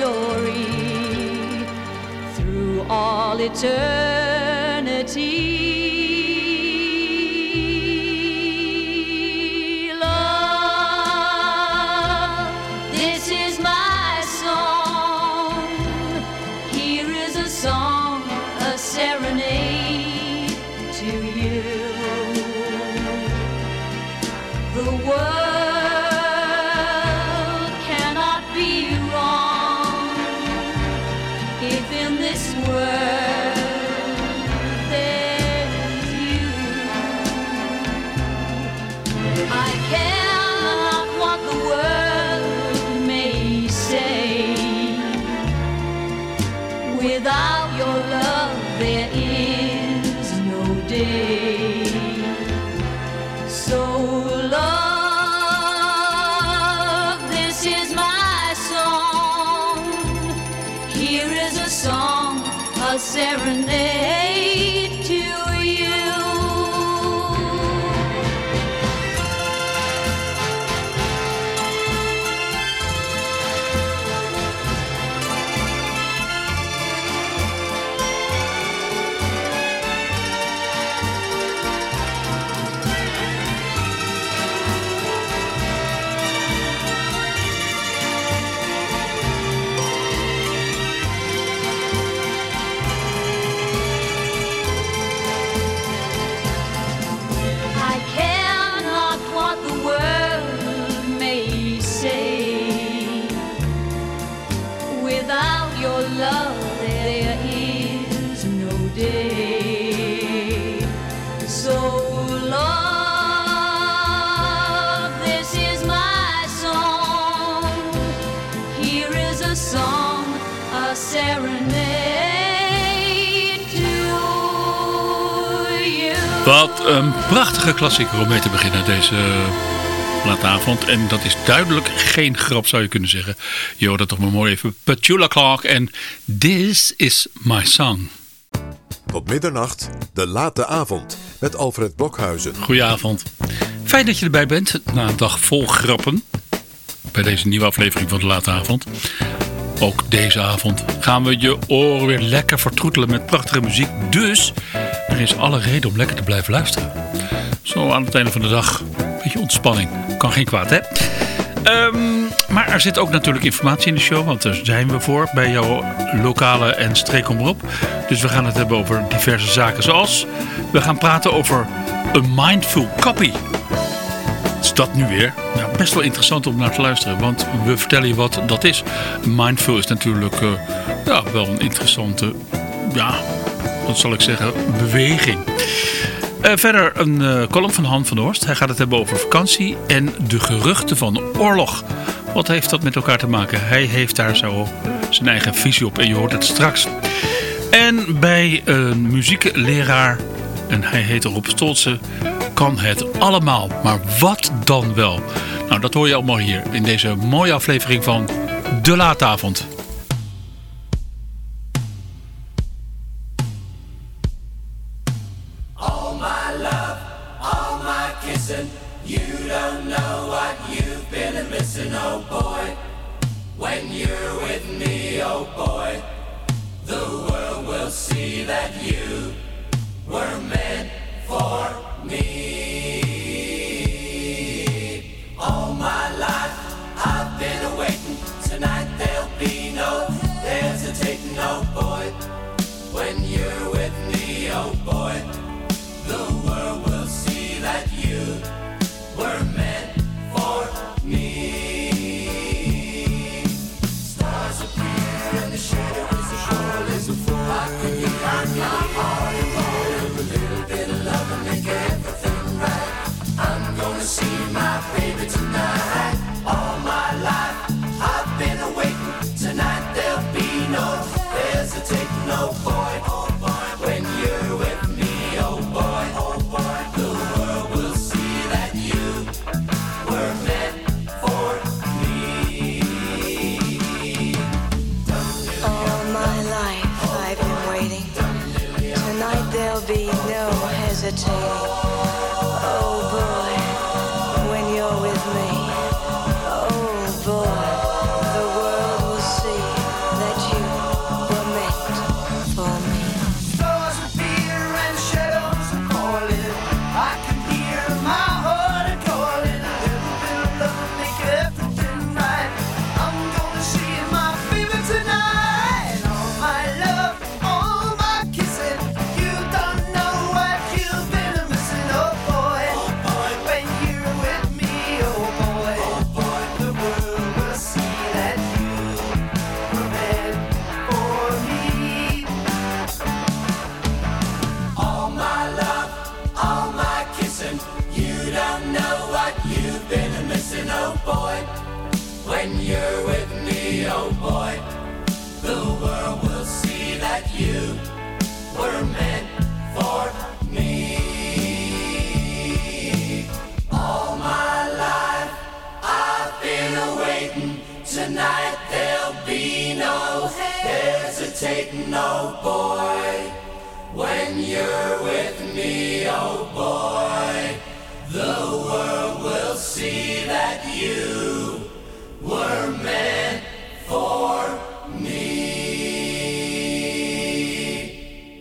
story through all eternity. There is no day. So, love, this is my song. Here is a song, a serenade een prachtige klassieker om mee te beginnen deze late avond. En dat is duidelijk geen grap zou je kunnen zeggen. Hoort dat toch maar mooi even. Petula Clark en This is my song. Tot middernacht, de late avond, met Alfred Blokhuizen. Goedenavond. Fijn dat je erbij bent na een dag vol grappen. Bij deze nieuwe aflevering van de late avond. Ook deze avond gaan we je oren weer lekker vertroetelen met prachtige muziek. Dus is alle reden om lekker te blijven luisteren. Zo aan het einde van de dag. Beetje ontspanning. Kan geen kwaad, hè? Ehm, maar er zit ook natuurlijk informatie in de show, want daar zijn we voor bij jouw lokale en streekomroep. Dus we gaan het hebben over diverse zaken zoals... We gaan praten over een mindful copy. Is dat nu weer? Nou, best wel interessant om naar te luisteren, want we vertellen je wat dat is. Mindful is natuurlijk eh, ja, wel een interessante, ja, wat zal ik zeggen, beweging. Eh, verder een eh, column van Han van Horst. Hij gaat het hebben over vakantie en de geruchten van oorlog. Wat heeft dat met elkaar te maken? Hij heeft daar zo zijn eigen visie op en je hoort het straks. En bij een muziekleraar, en hij heet Rob Stolze, kan het allemaal. Maar wat dan wel? Nou, dat hoor je allemaal hier in deze mooie aflevering van De Laatavond.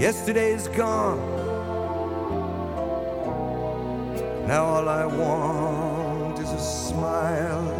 Yesterday's gone. Now all I want is a smile.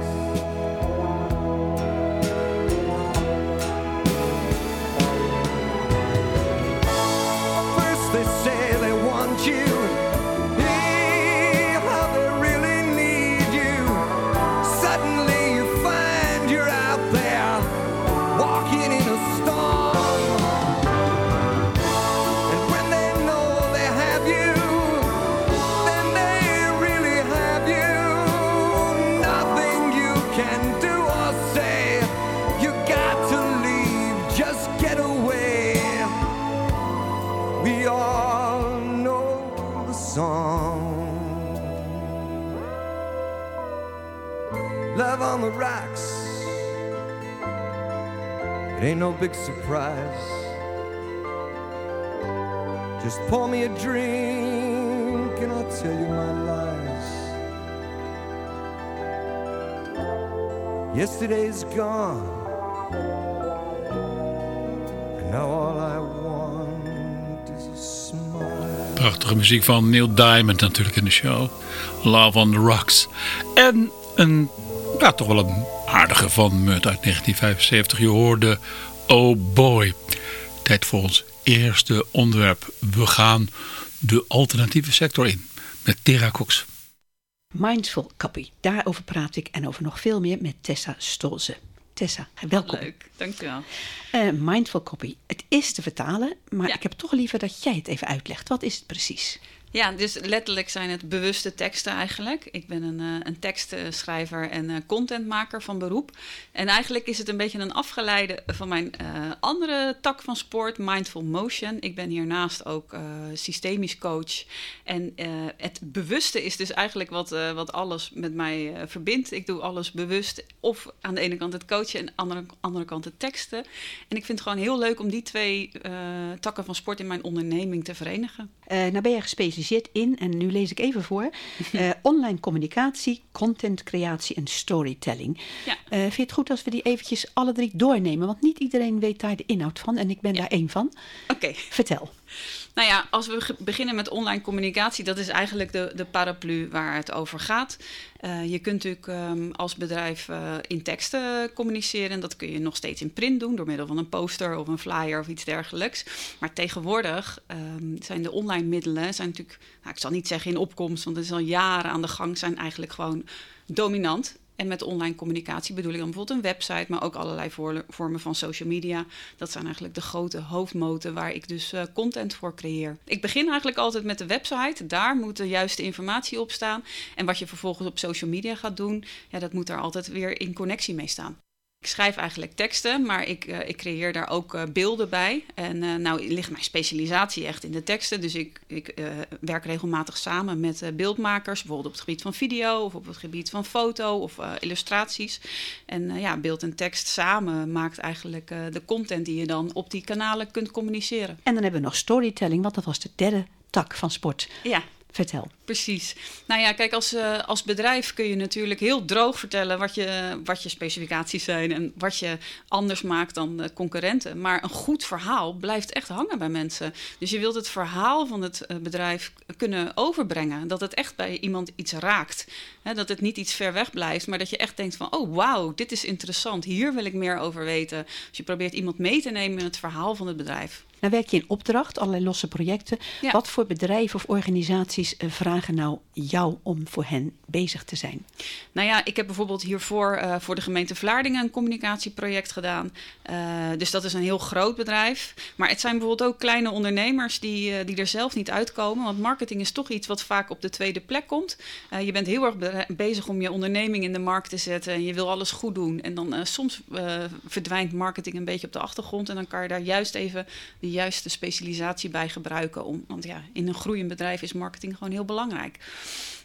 No big surprise. Just pour me a drink and I'll tell you my lies. Yesterday's gone. And all I want is a. Prachtige muziek van Neil Diamond natuurlijk in de show. Love on the Rocks. En een Ja, toch wel een aardige van Mut uit 1975. Je hoorde Oh Boy. Tijd voor ons eerste onderwerp. We gaan de alternatieve sector in met Tera Cox. Mindful Copy. Daarover praat ik en over nog veel meer met Tessa Stolze. Tessa, welkom. Leuk, dankjewel. Eh, mindful Copy. Het is te vertalen, maar Ja. ik heb toch liever dat jij het even uitlegt. Wat is het precies? Ja, dus letterlijk zijn het bewuste teksten eigenlijk. Ik ben een, eh, een tekstschrijver en eh, contentmaker van beroep. En eigenlijk is het een beetje een afgeleide van mijn eh, andere tak van sport, Mindful Motion. Ik ben hiernaast ook systemisch coach. En het bewuste is dus eigenlijk wat, wat alles met mij verbindt. Ik doe alles bewust. Of aan de ene kant het coachen en aan de andere, andere kant het teksten. En ik vind het gewoon heel leuk om die twee takken van sport in mijn onderneming te verenigen. Nou ben je gespecialiseerd in, en nu lees ik even voor, eh, online communicatie, contentcreatie en storytelling. Ja. Eh, vind je het goed als we die eventjes alle drie doornemen? Want niet iedereen weet daar de inhoud van en ik ben daar één van. Oké. Vertel. Nou ja, als we beginnen met online communicatie, dat is eigenlijk de, de paraplu waar het over gaat. Eh, je kunt natuurlijk ehm, als bedrijf eh, in teksten communiceren. En dat kun je nog steeds in print doen door middel van een poster of een flyer of iets dergelijks. Maar tegenwoordig ehm, zijn de online middelen, zijn natuurlijk, nou, ik zal niet zeggen in opkomst, want het is al jaren aan de gang, zijn eigenlijk gewoon dominant. En met online communicatie bedoel ik dan bijvoorbeeld een website, maar ook allerlei vormen van social media. Dat zijn eigenlijk de grote hoofdmoten waar ik dus eh, content voor creëer. Ik begin eigenlijk altijd met de website. Daar moet de juiste informatie op staan. En wat je vervolgens op social media gaat doen, ja, dat moet daar altijd weer in connectie mee staan. Ik schrijf eigenlijk teksten, maar ik, eh, ik creëer daar ook eh, beelden bij. En eh, nou ligt mijn specialisatie echt in de teksten. Dus ik, ik werk regelmatig samen met beeldmakers, bijvoorbeeld op het gebied van video of op het gebied van foto of illustraties. En ja, beeld en tekst samen maakt eigenlijk de content die je dan op die kanalen kunt communiceren. En dan hebben we nog storytelling, want dat was de derde tak van sport. Ja, Vertel. Precies. Nou ja, kijk, als, eh, als bedrijf kun je natuurlijk heel droog vertellen wat je, wat je specificaties zijn en wat je anders maakt dan de concurrenten. Maar een goed verhaal blijft echt hangen bij mensen. Dus je wilt het verhaal van het eh, bedrijf kunnen overbrengen. Dat het echt bij iemand iets raakt. Hè, dat het niet iets ver weg blijft, maar dat je echt denkt van, oh wauw, dit is interessant. Hier wil ik meer over weten. Dus je probeert iemand mee te nemen in het verhaal van het bedrijf. Nou werk je in opdracht, allerlei losse projecten. Ja. Wat voor bedrijven of organisaties eh, nou jou om voor hen bezig te zijn? Nou ja, ik heb bijvoorbeeld hiervoor eh, voor de gemeente Vlaardingen een communicatieproject gedaan. Eh, dus dat is een heel groot bedrijf. Maar het zijn bijvoorbeeld ook kleine ondernemers die, eh, die er zelf niet uitkomen. Want marketing is toch iets wat vaak op de tweede plek komt. Je bent heel erg be- bezig om je onderneming in de markt te zetten. En je wil alles goed doen. En dan soms verdwijnt marketing een beetje op de achtergrond. En dan kan je daar juist even de juiste specialisatie bij gebruiken. Om, want ja, in een groeiend bedrijf is marketing gewoon heel belangrijk.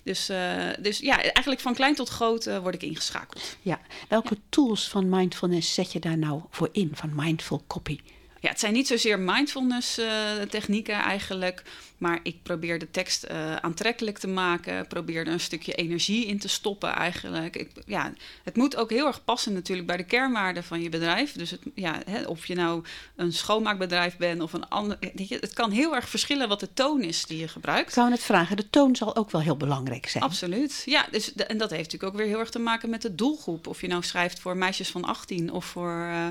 Dus, eh, dus ja, eigenlijk van klein tot groot eh, word ik ingeschakeld. Ja, welke tools van mindfulness zet je daar nou voor in, van mindful copy? Ja, het zijn niet zozeer mindfulness eh, technieken eigenlijk, maar ik probeer de tekst eh, aantrekkelijk te maken, probeer er een stukje energie in te stoppen eigenlijk. Ik, ja, het moet ook heel erg passen natuurlijk bij de kernwaarden van je bedrijf. Dus het, ja, hè, of je nou een schoonmaakbedrijf bent of een ander, het kan heel erg verschillen wat de toon is die je gebruikt. Ik zou net vragen, de toon zal ook wel heel belangrijk zijn. Absoluut. Ja, dus de- en dat heeft natuurlijk ook weer heel erg te maken met de doelgroep. Of je nou schrijft voor meisjes van 18 of voor eh,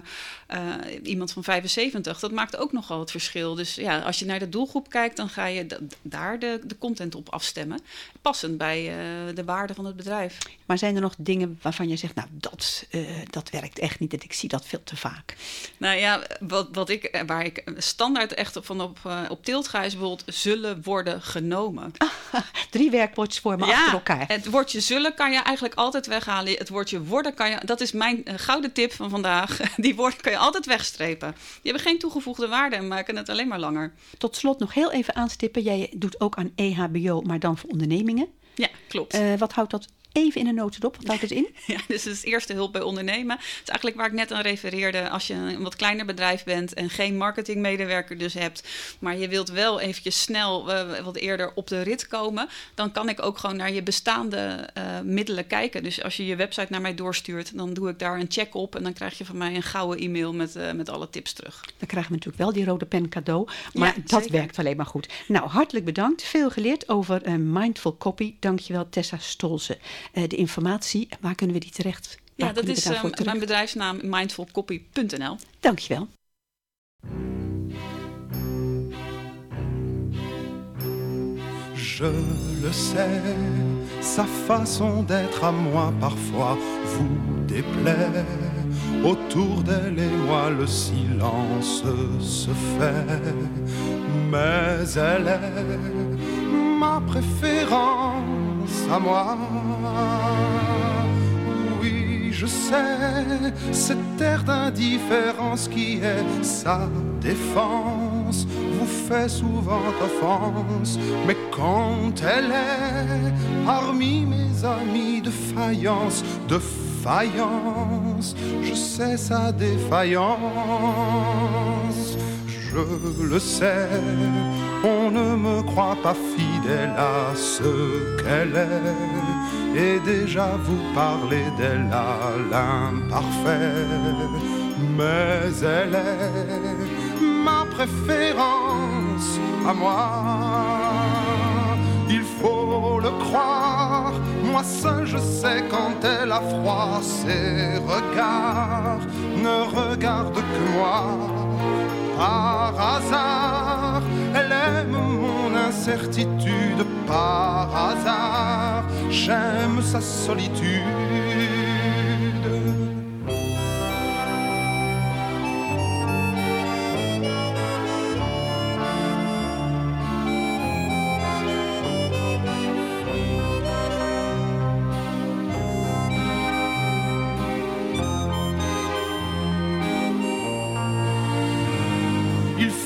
eh, iemand van 75. Dat maakt ook nogal het verschil. Dus ja, als je naar de doelgroep kijkt, dan ga je da- daar de, de content op afstemmen. Passend bij eh, de waarde van het bedrijf. Maar zijn er nog dingen waarvan je zegt, nou, dat, eh, dat werkt echt niet en ik zie dat veel te vaak? Nou ja, wat, wat ik, eh, waar ik standaard echt van op, eh, op tilt ga, is bijvoorbeeld zullen worden genomen. Drie werkwoordjes voor me achter elkaar. Het woordje zullen kan je eigenlijk altijd weghalen. Het woordje worden kan je. Dat is mijn gouden tip van vandaag. Die woorden kan je altijd wegstrepen. Die hebben geen toegevoegde waarde en maken het alleen maar langer. Tot slot nog heel even aanstippen. Jij doet ook aan EHBO, maar dan voor ondernemingen. Ja, klopt. Eh, wat houdt dat even in een notendop? Wat houdt het in? Ja, dus het is eerste hulp bij ondernemen. Het is eigenlijk waar ik net aan refereerde. Als je een wat kleiner bedrijf bent en geen marketingmedewerker dus hebt, maar je wilt wel eventjes snel eh, wat eerder op de rit komen, dan kan ik ook gewoon naar je bestaande eh, middelen kijken. Dus als je je website naar mij doorstuurt, dan doe ik daar een check op en dan krijg je van mij een gouden e-mail met, eh, met alle tips terug. Dan krijgen we natuurlijk wel die rode pen cadeau. Maar Ja, dat zeker. werkt alleen maar goed. Nou, hartelijk bedankt. Veel geleerd over mindful copy. Dankjewel Tessa Stolze. Eh, de informatie. Waar kunnen we die terecht? Waar Ja, dat is eh, terug? mijn bedrijfsnaam mindfulcopy.nl. Dankjewel. Je le sais, sa façon d'être à moi parfois vous déplaît. Autour d'elle et moi le silence se fait, mais elle est ma préférence à moi. Oui, je sais, cette air d'indifférence qui est sa défense vous fait souvent offense, mais quand elle est parmi mes amis de faïence, de faïence, je sais sa défaillance. Je le sais, on ne me croit pas fidèle à ce qu'elle est, et déjà vous parlez d'elle à l'imparfait, mais elle est ma préférence à moi. Il faut le croire, moi seul je sais quand elle a froid, ses regards. Ne regardent que moi. Par hasard, elle aime mon incertitude, par hasard, j'aime sa solitude.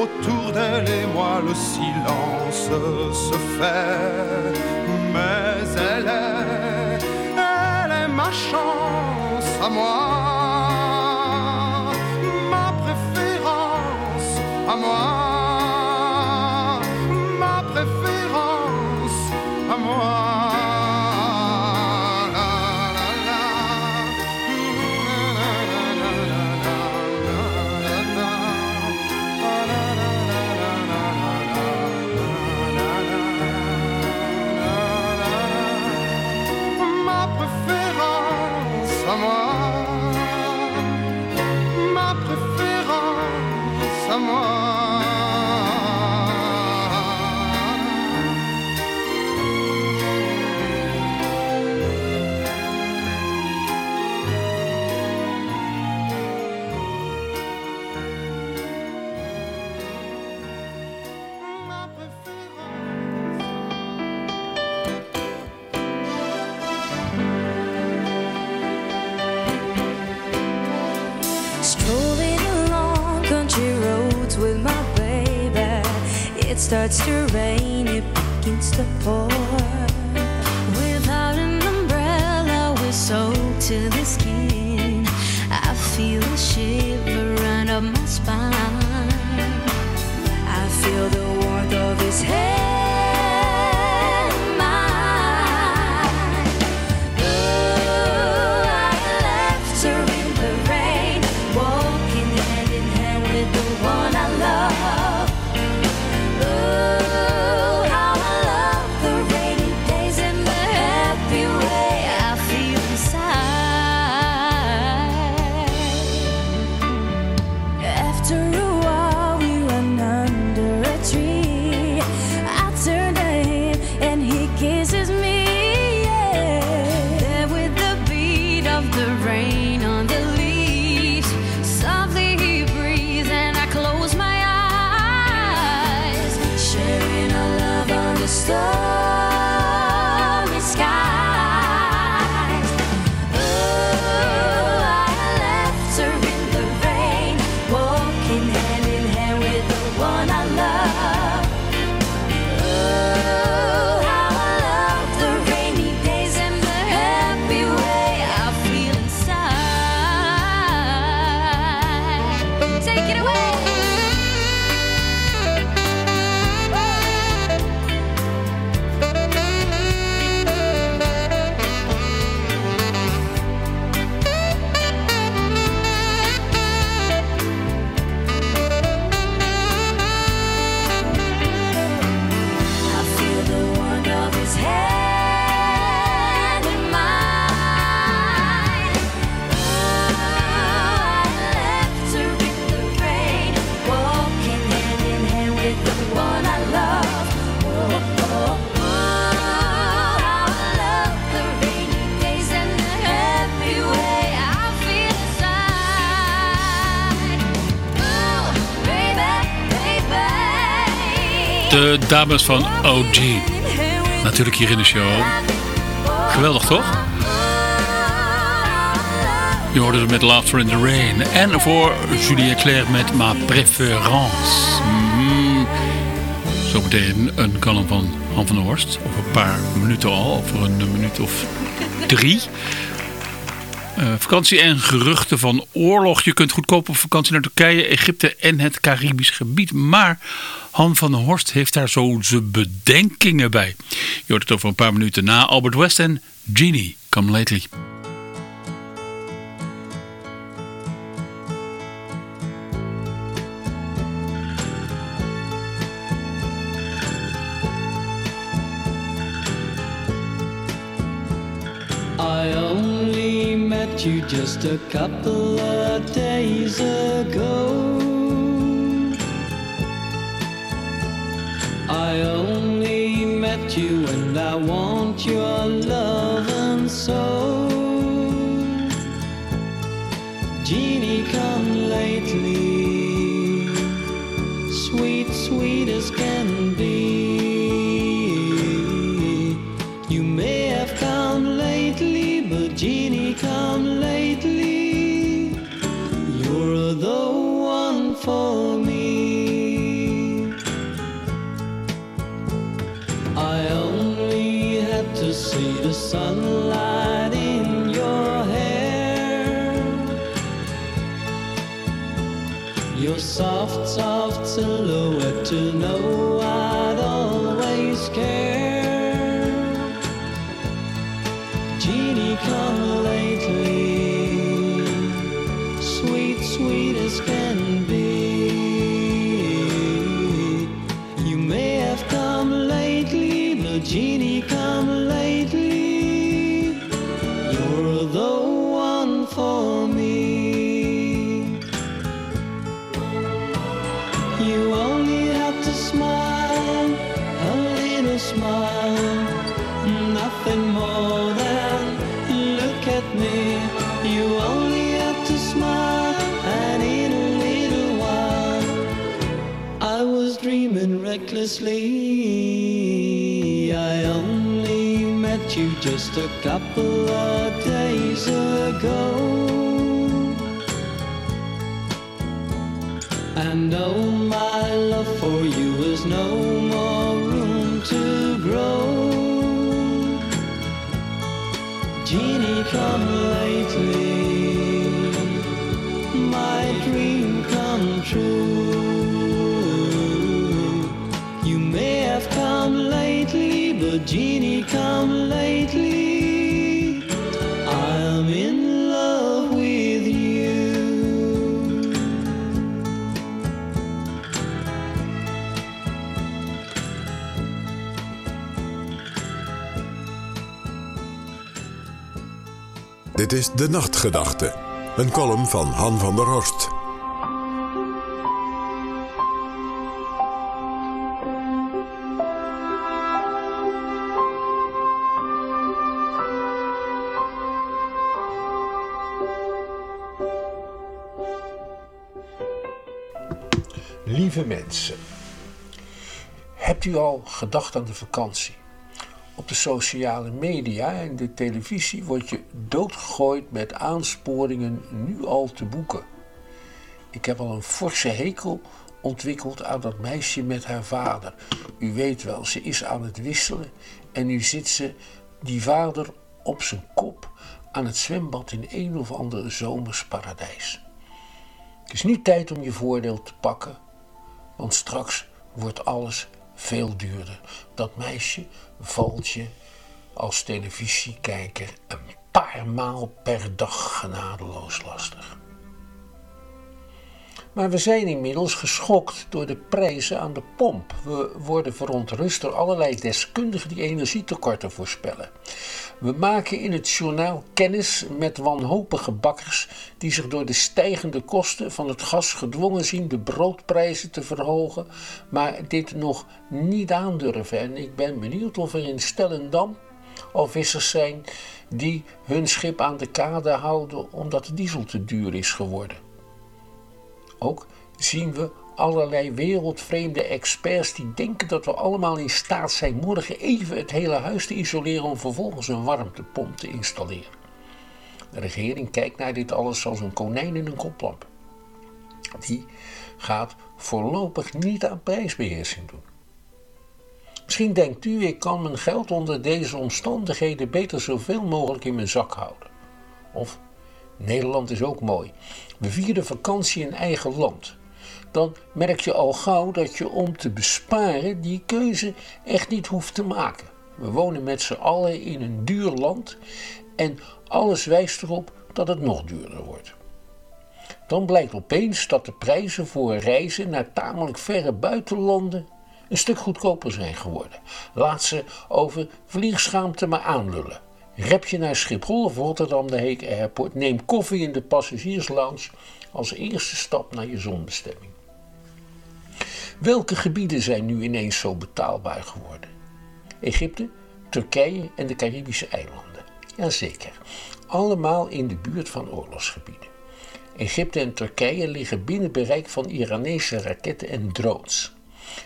Autour d'elle et moi le silence se fait, mais elle est, elle est ma chance à moi, starts to rain, it begins to pour. Dames van OG. Natuurlijk hier in de show. Geweldig toch? Je hoorde het met Laughter in the Rain. En voor Julien Clerc met Ma Préférence. Mm. Zometeen een column van Han van der Horst. Over een paar minuten al. Over een minuut of drie. Uh, vakantie en geruchten van oorlog. Je kunt goedkoop op vakantie naar Turkije, Egypte en het Caribisch gebied. Maar Han van der Horst heeft daar zo zijn bedenkingen bij. Je hoort het over een paar minuten na Albert West en Genie, Come Lately. You just a couple of days ago. I only met you and I want your love and soul. Genie, come lately, sweet, sweet as can soft, soft silhouette to know I'd always care. Genie, come lately, sweet, sweet as can be. You may have come lately, but Genie, recklessly. I only met you just a couple of days ago. And oh, my love for you is no Dit is De Nachtgedachte, een column van Han van der Horst. Lieve mensen, hebt u al gedacht aan de vakantie? Op de sociale media en de televisie word je doodgegooid met aansporingen nu al te boeken. Ik heb al een forse hekel ontwikkeld aan dat meisje met haar vader. U weet wel, ze is aan het wisselen en nu zit ze, die vader, op zijn kop aan het zwembad in een of ander zomers paradijs. Het is nu tijd om je voordeel te pakken, want straks wordt alles veel duurder. Dat meisje valt je als televisiekijker een paar maal per dag genadeloos lastig. Maar we zijn inmiddels geschokt door de prijzen aan de pomp. We worden verontrust door allerlei deskundigen die energietekorten voorspellen. We maken in het journaal kennis met wanhopige bakkers die zich door de stijgende kosten van het gas gedwongen zien de broodprijzen te verhogen, maar dit nog niet aandurven. En ik ben benieuwd of er in Stellendam al vissers zijn die hun schip aan de kade houden omdat de diesel te duur is geworden. Ook zien we allerlei wereldvreemde experts die denken dat we allemaal in staat zijn morgen even het hele huis te isoleren om vervolgens een warmtepomp te installeren. De regering kijkt naar dit alles als een konijn in een koplamp. Die gaat voorlopig niet aan prijsbeheersing doen. Misschien denkt u, ik kan mijn geld onder deze omstandigheden beter zoveel mogelijk in mijn zak houden. Of, Nederland is ook mooi. We vieren vakantie in eigen land. Dan merk je al gauw dat je om te besparen die keuze echt niet hoeft te maken. We wonen met z'n allen in een duur land en alles wijst erop dat het nog duurder wordt. Dan blijkt opeens dat de prijzen voor reizen naar tamelijk verre buitenlanden een stuk goedkoper zijn geworden. Laat ze over vliegschaamte maar aanlullen. Rep je naar Schiphol of Rotterdam de Heek Airport, neem koffie in de passagierslounge als eerste stap naar je zonbestemming. Welke gebieden zijn nu ineens zo betaalbaar geworden? Egypte, Turkije en de Caribische eilanden. Jazeker, allemaal in de buurt van oorlogsgebieden. Egypte en Turkije liggen binnen bereik van Iranese raketten en drones.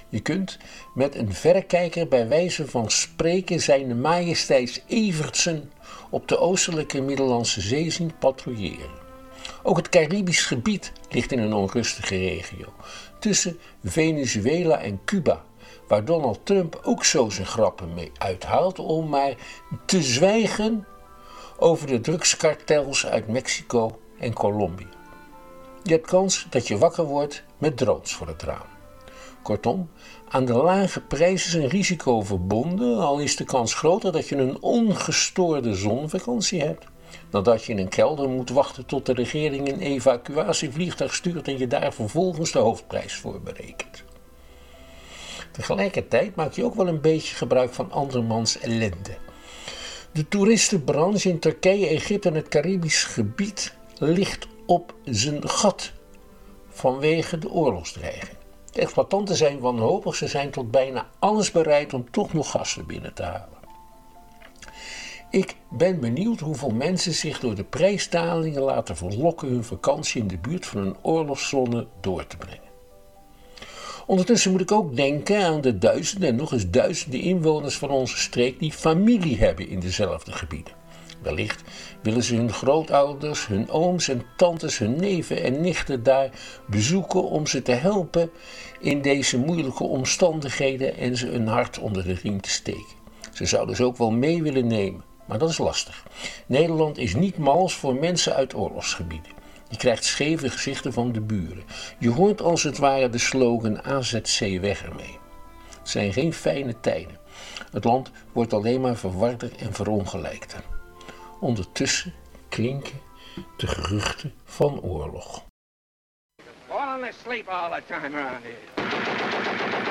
Je kunt met een verrekijker bij wijze van spreken zijn majesteits Evertsen op de oostelijke Middellandse Zee zien patrouilleren. Ook het Caribisch gebied ligt in een onrustige regio, tussen Venezuela en Cuba, waar Donald Trump ook zo zijn grappen mee uithaalt om maar te zwijgen over de drugskartels uit Mexico en Colombia. Je hebt kans dat je wakker wordt met drones voor het raam. Kortom, aan de lage prijs is een risico verbonden, al is de kans groter dat je een ongestoorde zonvakantie hebt, dan dat je in een kelder moet wachten tot de regering een evacuatievliegtuig stuurt en je daar vervolgens de hoofdprijs voor berekent. Tegelijkertijd maak je ook wel een beetje gebruik van andermans ellende. De toeristenbranche in Turkije, Egypte en het Caribisch gebied ligt op zijn gat vanwege de oorlogsdreiging. De exploitanten zijn wanhopig, ze zijn tot bijna alles bereid om toch nog gasten binnen te halen. Ik ben benieuwd hoeveel mensen zich door de prijsdalingen laten verlokken hun vakantie in de buurt van een oorlogszone door te brengen. Ondertussen moet ik ook denken aan de duizenden en nog eens duizenden inwoners van onze streek die familie hebben in dezelfde gebieden. Wellicht willen ze hun grootouders, hun ooms en tantes, hun neven en nichten daar bezoeken om ze te helpen in deze moeilijke omstandigheden en ze een hart onder de riem te steken. Ze zouden ze ook wel mee willen nemen, maar dat is lastig. Nederland is niet mals voor mensen uit oorlogsgebieden. Je krijgt scheve gezichten van de buren. Je hoort als het ware de slogan AZC weg ermee. Het zijn geen fijne tijden. Het land wordt alleen maar verwarder en verongelijkter. Ondertussen klinken de geruchten van oorlog. Asleep all the time.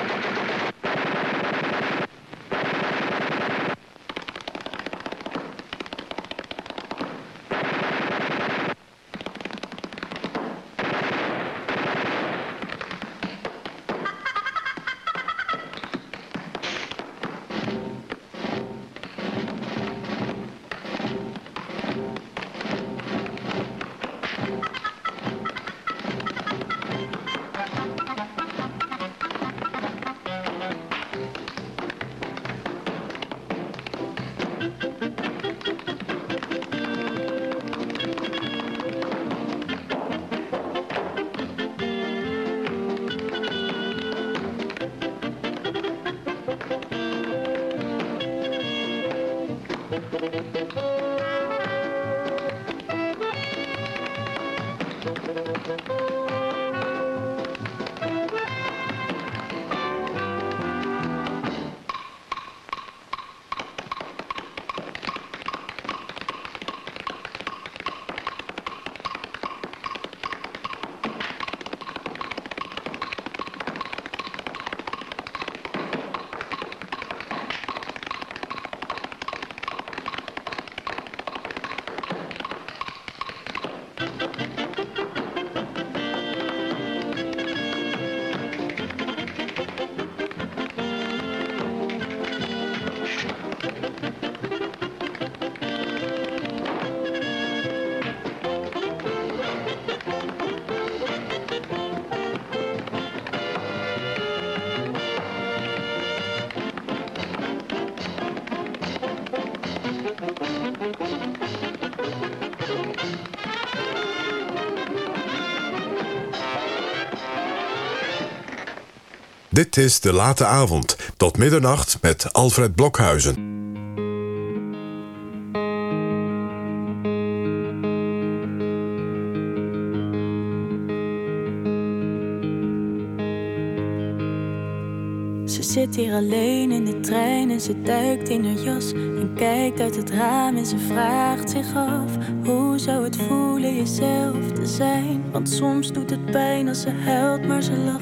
Dit is De Late Avond. Tot middernacht met Alfred Blokhuizen. Ze zit hier alleen in de trein en ze duikt in haar jas en kijkt uit het raam en ze vraagt zich af hoe zou het voelen jezelf te zijn? Want soms doet het pijn als ze huilt, maar ze lacht.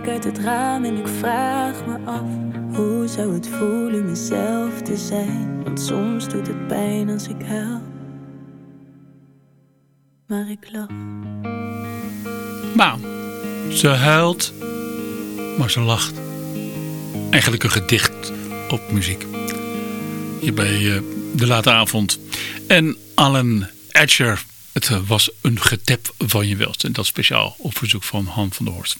Kijk uit het raam en ik vraag me af hoe zou het voelen mezelf te zijn? Want soms doet het pijn als ik huil, maar ik lach. Maan. Ze huilt, maar ze lacht. Eigenlijk een gedicht op muziek. Hier bij eh, de late avond. En Alan Edger. Het eh, was een getep van je welst. En dat speciaal op verzoek van Han van der Horst.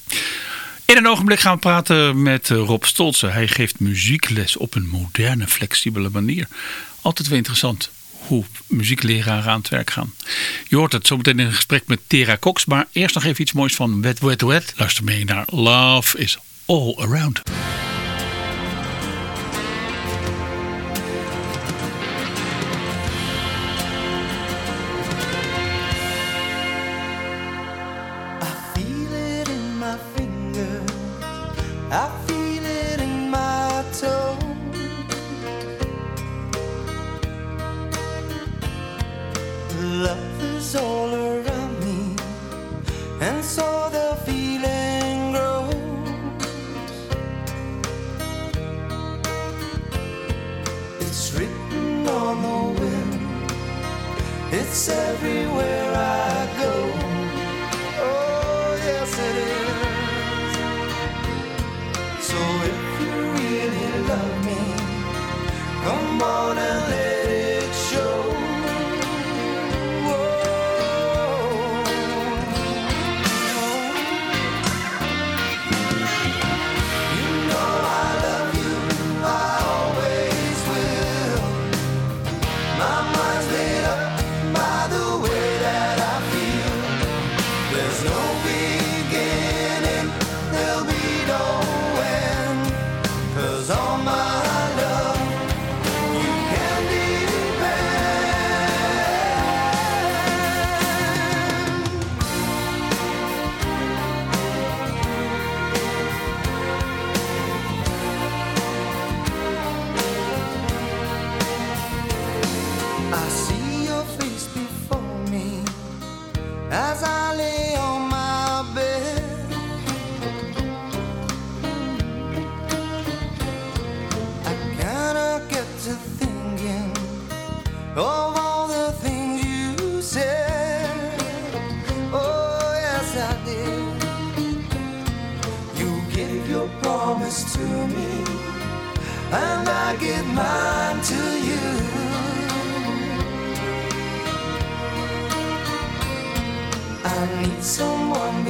In een ogenblik gaan we praten met eh, Rob Stolzen. Hij geeft muziekles op een moderne, flexibele manier. Altijd weer interessant hoe muziekleraren aan het werk gaan. Je hoort het zometeen in een gesprek met Tera Cox. Maar eerst nog even iets moois van Wet Wet Wet. Luister mee naar Love is All Around.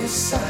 side.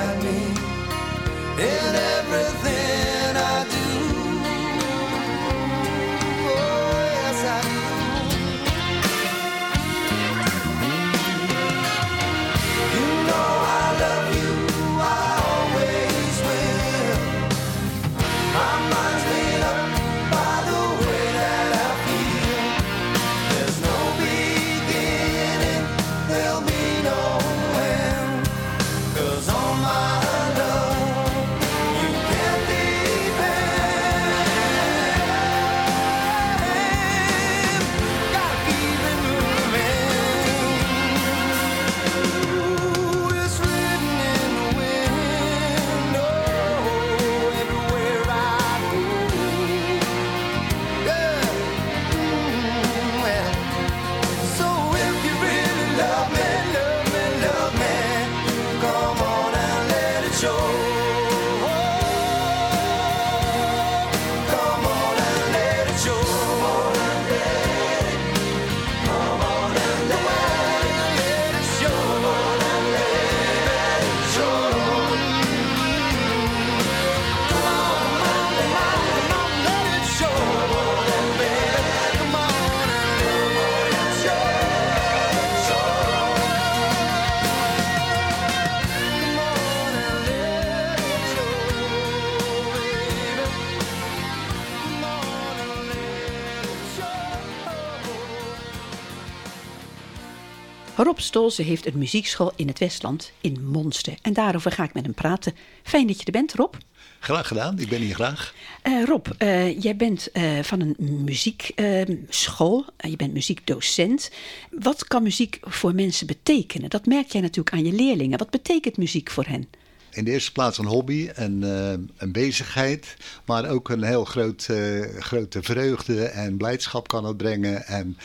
Stolze heeft een muziekschool in het Westland, in Monster. En daarover ga ik met hem praten. Fijn dat je er bent, Rob. Graag gedaan, ik ben hier graag. Eh, Rob, eh, jij bent eh, van een muziekschool. je bent muziekdocent. Wat kan muziek voor mensen betekenen? Dat merk jij natuurlijk aan je leerlingen. Wat betekent muziek voor hen? In de eerste plaats een hobby en eh, een bezigheid, maar ook een heel groot, eh, grote vreugde en blijdschap kan het brengen. En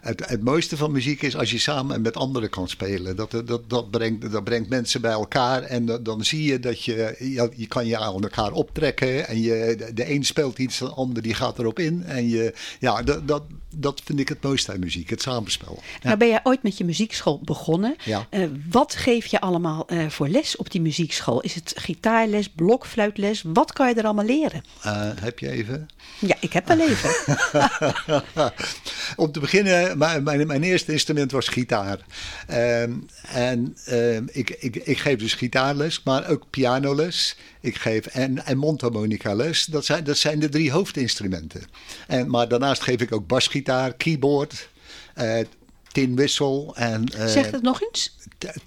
het, het mooiste van muziek is als je samen met anderen kan spelen. Dat, dat, dat, brengt, dat brengt mensen bij elkaar en dat- dan zie je dat je, je, je kan je aan elkaar optrekken en je, de, een speelt iets, de ander die gaat erop in. En je, ja, dat, dat, dat vind ik het mooiste aan muziek, het samenspel. Nou ben jij ooit met je muziekschool begonnen. Ja. Eh, wat geef je allemaal voor les op die muziekschool? Is het gitaarles, blokfluitles? Wat kan je er allemaal leren? Eh, heb je even? Ja, ik heb wel even. Om te beginnen, mijn, mijn, mijn eerste instrument was gitaar. Ehm, en ehm, ik, ik, ik geef dus gitaarles, maar ook pianoles. Ik geef en, en mondharmonica les. Dat zijn, dat zijn de drie hoofdinstrumenten. En, maar daarnaast geef ik ook basgitaar, keyboard, eh tin whistle en... eh, zeg het nog eens.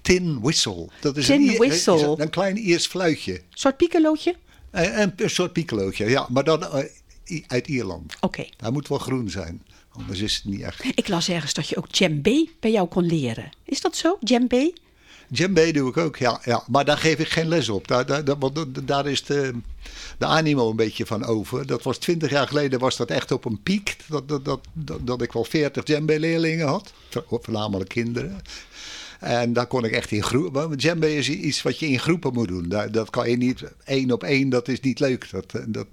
Tin whistle. Dat is Tin een, whistle. is een, een klein Iers fluitje. soort piccolootje? Een, een, een soort piccolootje, ja. Maar dan eh, uit Ierland. Oké. Hij moet wel groen zijn. Anders is het niet echt. Ik las ergens dat je ook djembe bij jou kon leren. Is dat zo, djembe? Djembe doe ik ook, ja, ja. Maar daar geef ik geen les op. Daar, daar, is de, de animo een beetje van over. Dat was twintig jaar geleden was dat echt op een piek. Dat, dat, dat, dat, dat ik wel veertig djembe-leerlingen had. Voornamelijk kinderen. En daar kon ik echt in groepen. Djembe is iets wat je in groepen moet doen. Daar, dat kan je niet één op één, dat is niet leuk. Dat, dat,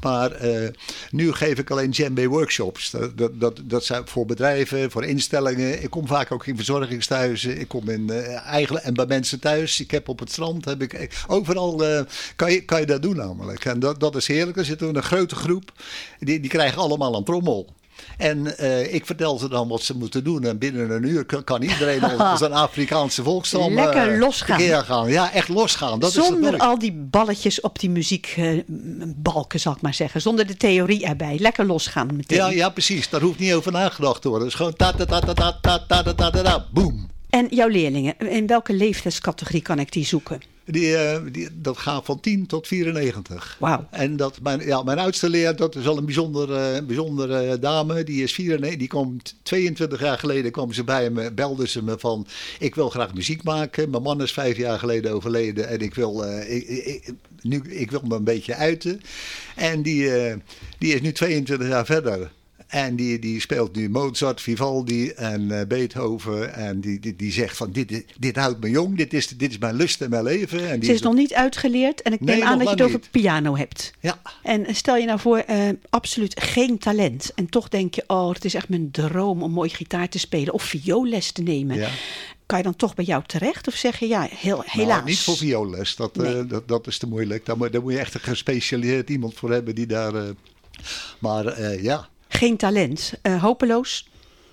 maar eh, nu geef ik alleen djembe workshops. Dat, dat, dat, dat zijn voor bedrijven, voor instellingen. Ik kom vaak ook in verzorgingstehuizen. Ik kom in eh, eigen en bij mensen thuis. Ik heb op het strand. Heb ik, overal eh, kan, je, kan je dat doen namelijk. En dat, dat is heerlijk. Dan zitten een grote groep. Die, die krijgen allemaal een trommel. En eh, ik vertel ze dan wat ze moeten doen. En binnen een uur kan, kan iedereen als een Afrikaanse volksstam Lekker eh, losgaan. gaan. Ja, echt losgaan. Dat Zonder al die balletjes op die muziekbalken, zal ik maar zeggen. Zonder de theorie erbij. Lekker losgaan meteen. Ja, ja, precies. Daar hoeft niet over nagedacht te worden. Het is gewoon ta ta ta ta ta ta ta ta ta ta ta boom. En jouw leerlingen, in welke leeftijdscategorie kan ik die zoeken? Die, eh, die, dat gaat van 10 tot 94. Wauw. En dat mijn, ja, mijn oudste leer, dat is wel een bijzondere, een bijzondere dame. Die is 94. Die komt 22 jaar geleden kwam ze bij me, belde ze me van... Ik wil graag muziek maken. Mijn man is vijf jaar geleden overleden. En ik wil, eh, ik, ik, nu, ik wil me een beetje uiten. En die, eh, die is nu 22 jaar verder. En die, die speelt nu Mozart, Vivaldi en eh, Beethoven. En die, die, die zegt van dit, dit houdt me jong, dit is, dit is mijn lust en mijn leven. En die Ze is nog niet uitgeleerd en ik Nee, neem aan dat je het over piano hebt. Ja. En stel je nou voor, eh, absoluut geen talent. En toch denk je, oh, het is echt mijn droom om mooi gitaar te spelen of vioolles te nemen. Ja. Kan je dan toch bij jou terecht? Of zeg je, ja, heel, helaas. Nou, niet voor vioolles, dat, eh, dat, dat is te moeilijk. Daar moet, daar moet je echt een gespecialiseerd iemand voor hebben die daar... maar ja. Geen talent. Eh, hopeloos?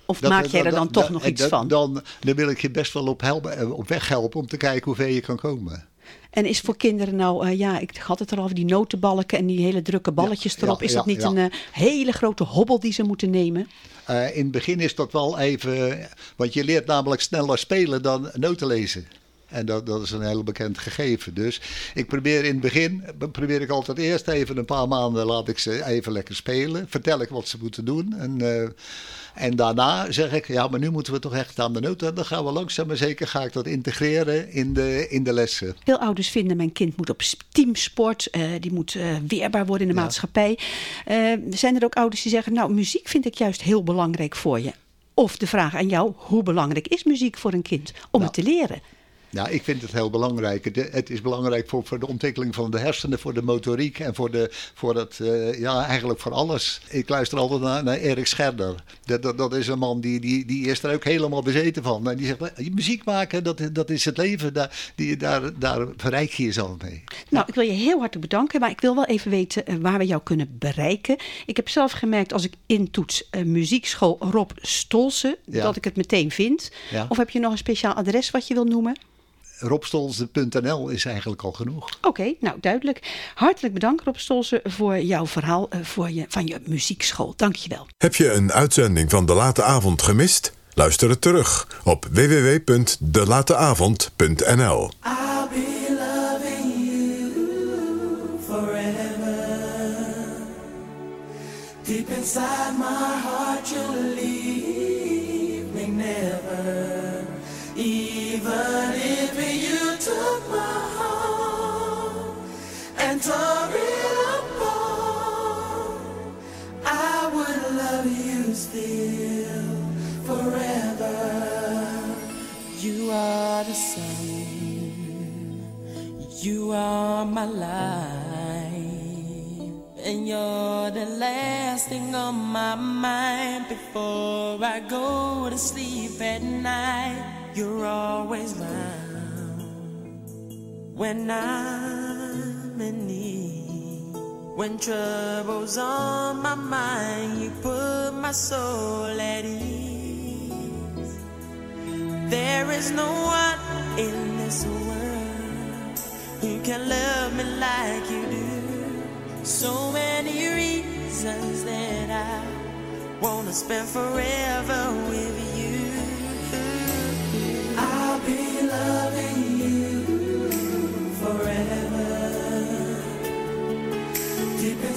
Of Dat- maak jij er dan toch nog en iets van? Dan, dan wil ik je best wel op, helpen, eh, op weg helpen om te kijken hoe ver je kan komen. En is voor kinderen nou, eh, ja, ik had het er al over, die notenbalken en die hele drukke balletjes Ja, erop. ja, is dat ja, niet een eh, hele grote hobbel die ze moeten nemen? Eh, in het begin is dat wel even. Want je leert namelijk sneller spelen dan noten lezen. En dat, dat is een heel bekend gegeven. Dus ik probeer in het begin, probeer ik altijd eerst even een paar maanden, laat ik ze even lekker spelen. Vertel ik wat ze moeten doen. En, eh, en daarna zeg ik, ja, maar nu moeten we toch echt aan de noten. En dan gaan we langzaam maar zeker, ga ik dat integreren in de, in de lessen. Veel ouders vinden mijn kind moet op teamsport, eh, die moet eh, weerbaar worden in de maatschappij. Zijn er ook ouders die zeggen, nou muziek vind ik juist heel belangrijk voor je. Of de vraag aan jou, hoe belangrijk is muziek voor een kind om het te leren? Ja, ik vind het heel belangrijk. Het, het is belangrijk voor, voor de ontwikkeling van de hersenen, voor de motoriek en voor, de, voor het, eh, ja, eigenlijk voor alles. Ik luister altijd naar, naar Erik Scherder. Dat, dat, dat is een man die, die, die is er ook helemaal bezeten van. En die zegt, eh, muziek maken, dat, dat is het leven. Daar, die, daar, daar verrijk je jezelf mee. Nou, ik wil je heel hartelijk bedanken, maar ik wil wel even weten eh, waar we jou kunnen bereiken. Ik heb zelf gemerkt als ik intoets eh, muziekschool Rob Stolsen, Ja. dat ik het meteen vind. Ja. Of heb je nog een speciaal adres wat je wil noemen? Robstolzen.nl is eigenlijk al genoeg. Oké, nou duidelijk. Hartelijk bedankt Rob Stolsen voor jouw verhaal eh, voor je, van je muziekschool. Dank je wel. Heb je een uitzending van De Late Avond gemist? Luister het terug op www.delateavond.nl I'll be loving you forever. Deep inside my and tore it apart, I would love you still forever. You are the sun. You are my life. And you're the last thing on my mind before I go to sleep at night. You're always round when I'm in need. When trouble's on my mind, you put my soul at ease. There is no one in this world who can love me like you do. So many reasons that I wanna spend forever with you. I'll be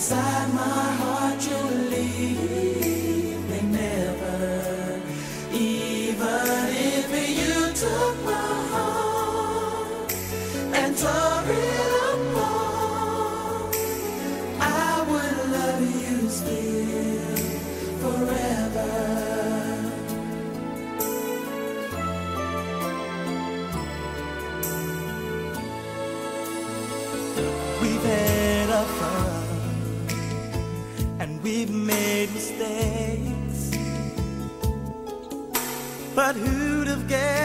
inside my heart, together.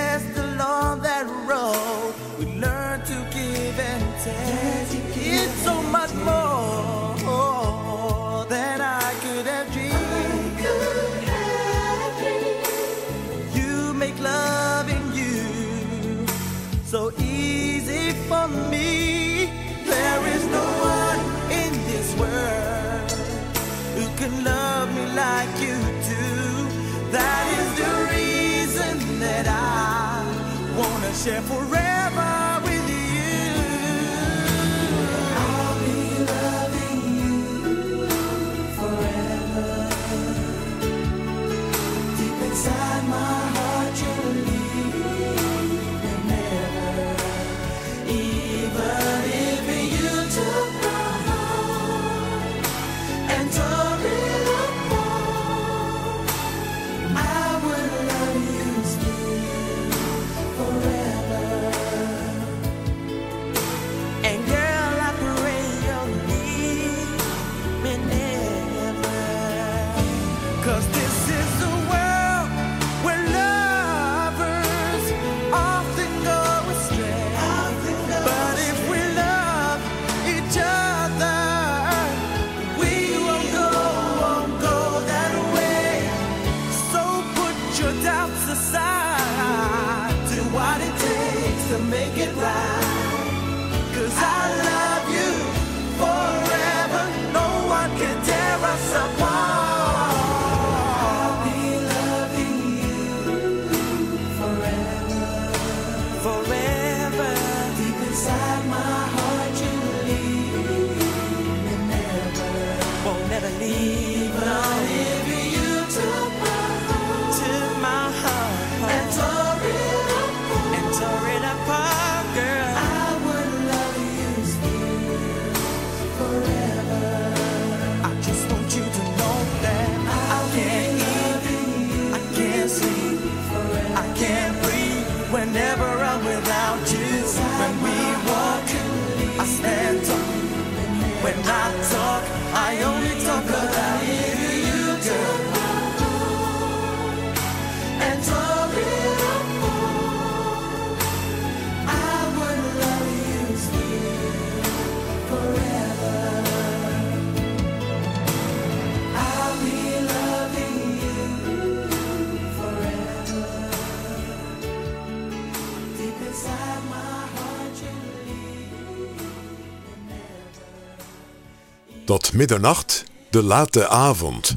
Middernacht, de late avond.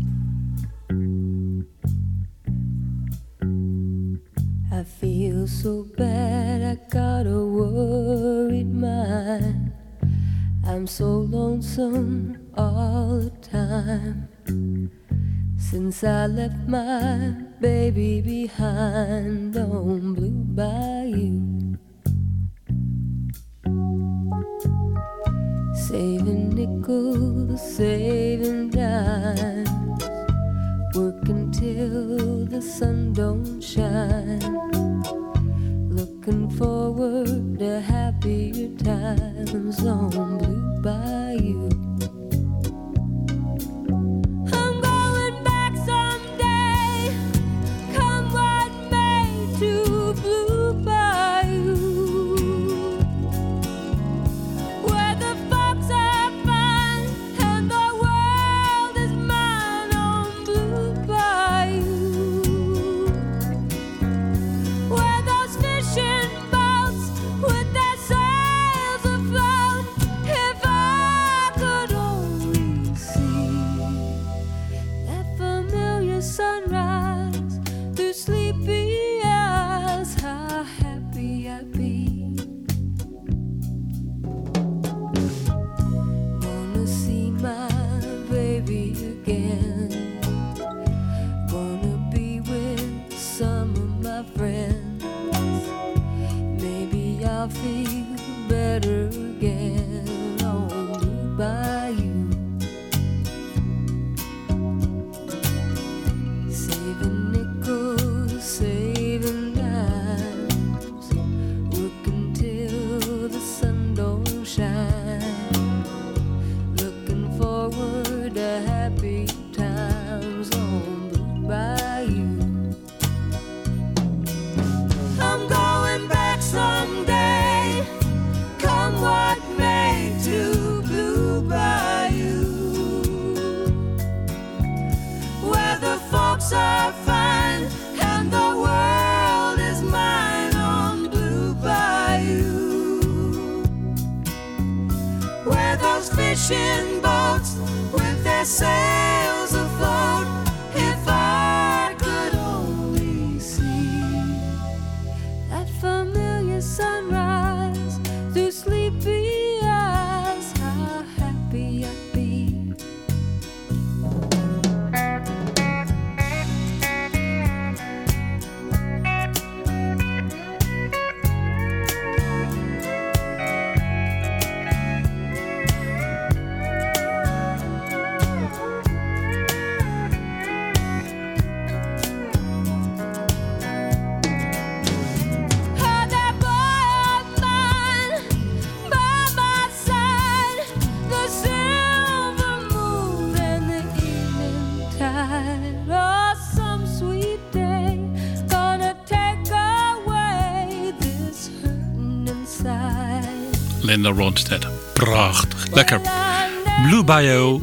I feel so bad, I got a worried mind. I'm so lonesome all the time. Since I left my baby behind on Blue Bayou. Saving nickels, saving dimes. Work until the sun don't shine. Looking forward to happier times on Blue Bayou. Linda Ronstedt. Prachtig. Lekker. Blue Bio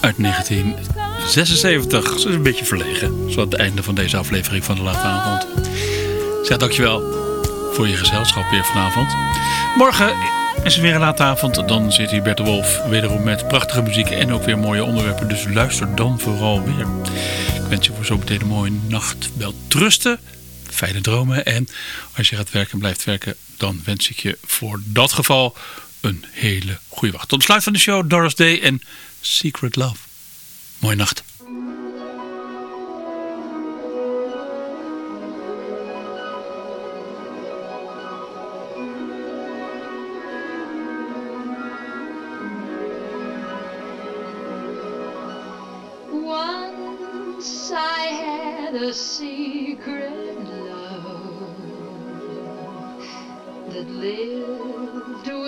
uit 1976. Ze is een beetje verlegen. Zo aan het einde van deze aflevering van de late avond. Zeg dankjewel voor je gezelschap weer vanavond. Morgen is het weer een late avond. Dan zit hier Bert de Wolf wederom met prachtige muziek en ook weer mooie onderwerpen. Dus luister dan vooral weer. Ik wens je voor zo meteen een mooie nacht. Wel trusten, fijne dromen. En als je gaat werken, blijft werken, dan wens ik je voor dat geval een hele goede wacht. Tot sluit van de show Doris Day en Secret Love. Mooie nacht.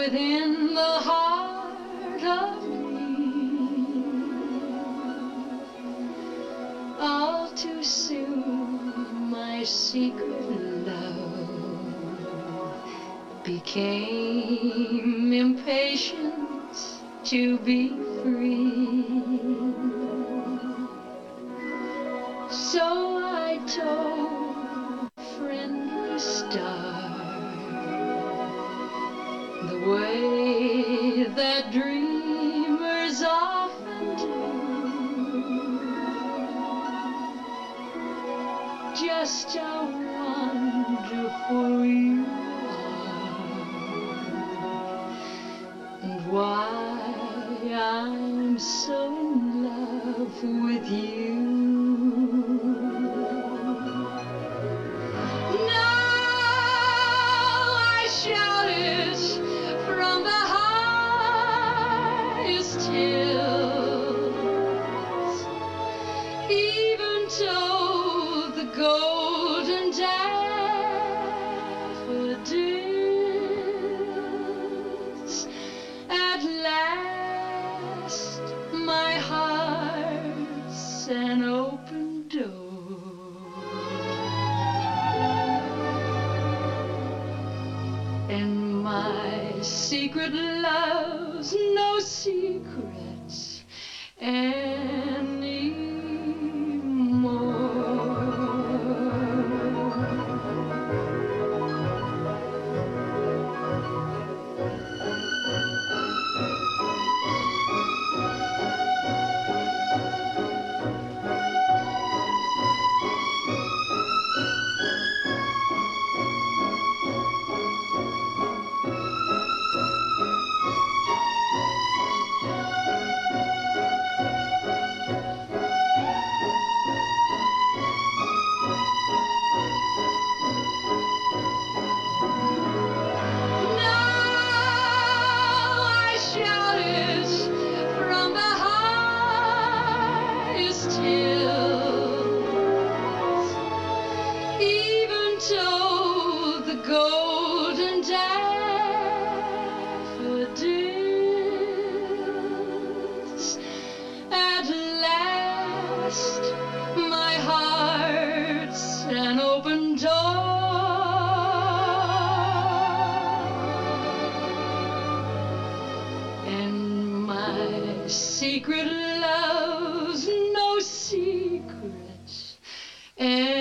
Within the heart of me. All too soon, my secret love became impatient to be free. So I told friendly star the way that dreamers often do. Just how wonderful you are, and why I'm so in love with you. Secret And